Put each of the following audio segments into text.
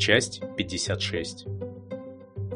Часть 56.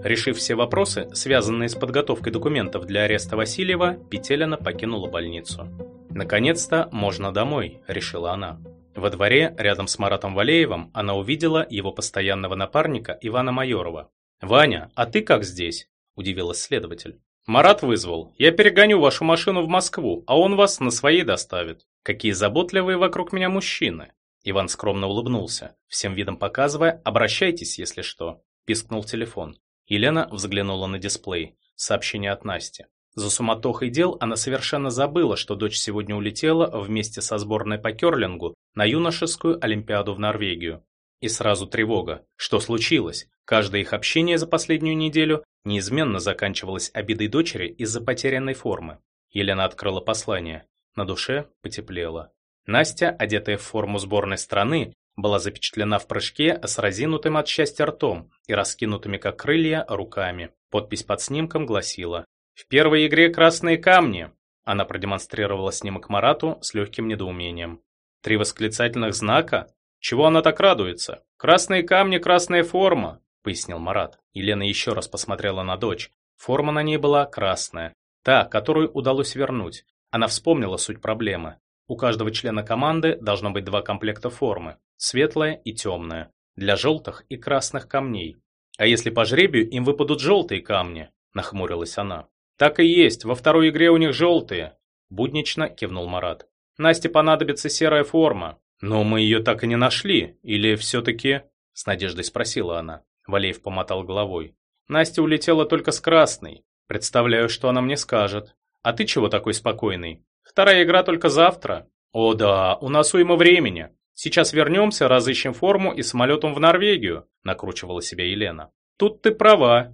Решив все вопросы, связанные с подготовкой документов для ареста Васильева, Петелина покинула больницу. «Наконец-то можно домой», – решила она. Во дворе, рядом с Маратом Валеевым, она увидела его постоянного напарника Ивана Майорова. «Ваня, а ты как здесь?» – удивилась следователь. «Марат вызвал. Я перегоню вашу машину в Москву, а он вас на своей доставит. Какие заботливые вокруг меня мужчины!» Иван скромно улыбнулся, всем видом показывая «обращайтесь, если что», – пискнул телефон. Елена взглянула на дисплей. Сообщение от Насти. За суматохой дел она совершенно забыла, что дочь сегодня улетела вместе со сборной по керлингу на юношескую олимпиаду в Норвегию. И сразу тревога. Что случилось? Каждое их общение за последнюю неделю неизменно заканчивалось обидой дочери из-за потерянной формы. Елена открыла послание. На душе потеплело. Настя, одетая в форму сборной страны, была запечатлена в прыжке с разинутым от счастья ртом и раскинутыми как крылья руками. Подпись под снимком гласила в первой игре «Красные камни» она продемонстрировала снимок Марату с легким недоумением. Три восклицательных знака? Чего она так радуется? «Красные камни, красная форма», пояснил Марат. Елена еще раз посмотрела на дочь. Форма на ней была красная. Та, которую удалось вернуть. Она вспомнила суть проблемы. У каждого члена команды должно быть два комплекта формы. Светлая и темная. Для желтых и красных камней. А если по жребию им выпадут желтые камни? Нахмурилась она. «Так и есть, во второй игре у них желтые», – буднично кивнул Марат. «Насте понадобится серая форма». «Но мы ее так и не нашли, или все-таки...» – с надеждой спросила она. Валеев помотал головой. «Настя улетела только с красной. Представляю, что она мне скажет. А ты чего такой спокойный? Вторая игра только завтра». «О да, у нас уйма времени. Сейчас вернемся, разыщем форму и самолетом в Норвегию», – накручивала себя Елена. «Тут ты права.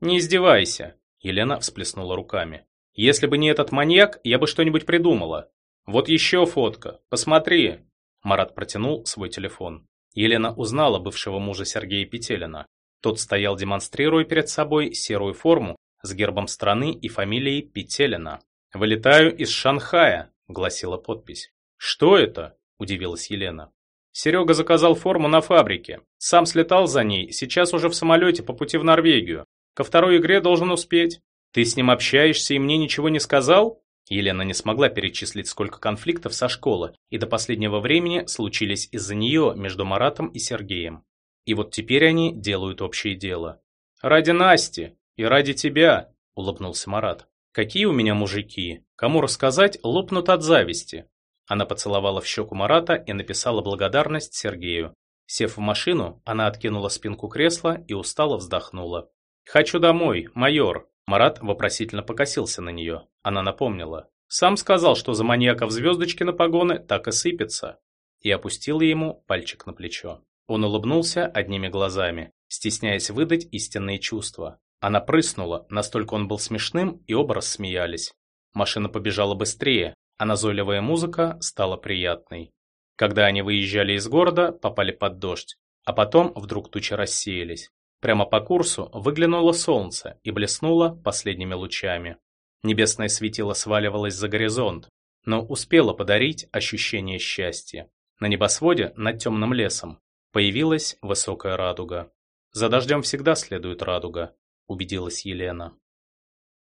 Не издевайся. Елена всплеснула руками. «Если бы не этот маньяк, я бы что-нибудь придумала. Вот еще фотка, посмотри!» Марат протянул свой телефон. Елена узнала бывшего мужа Сергея Петелина. Тот стоял, демонстрируя перед собой серую форму с гербом страны и фамилией Петелина. «Вылетаю из Шанхая», — гласила подпись. «Что это?» – удивилась Елена. Серега заказал форму на фабрике. Сам слетал за ней, сейчас уже в самолете по пути в Норвегию. Ко второй игре должен успеть. Ты с ним общаешься и мне ничего не сказал? Елена не смогла перечислить, сколько конфликтов со школы и до последнего времени случились из-за нее между Маратом и Сергеем. И вот теперь они делают общее дело. «Ради Насти и ради тебя», – улыбнулся Марат. «Какие у меня мужики? Кому рассказать, лопнут от зависти». Она поцеловала в щеку Марата и написала благодарность Сергею. Сев в машину, она откинула спинку кресла и устало вздохнула. «Хочу домой, майор!» Марат вопросительно покосился на нее. Она напомнила. «Сам сказал, что за маньяков звездочки на погоны так и сыпется». И опустила ему пальчик на плечо. Он улыбнулся одними глазами, стесняясь выдать истинные чувства. Она прыснула, настолько он был смешным, и оба рассмеялись. Машина побежала быстрее, а назойливая музыка стала приятной. Когда они выезжали из города, попали под дождь, а потом вдруг тучи рассеялись. Прямо по курсу выглянуло солнце и блеснуло последними лучами. Небесное светило сваливалось за горизонт, но успело подарить ощущение счастья. На небосводе над темным лесом появилась высокая радуга. «За дождем всегда следует радуга», – убедилась Елена.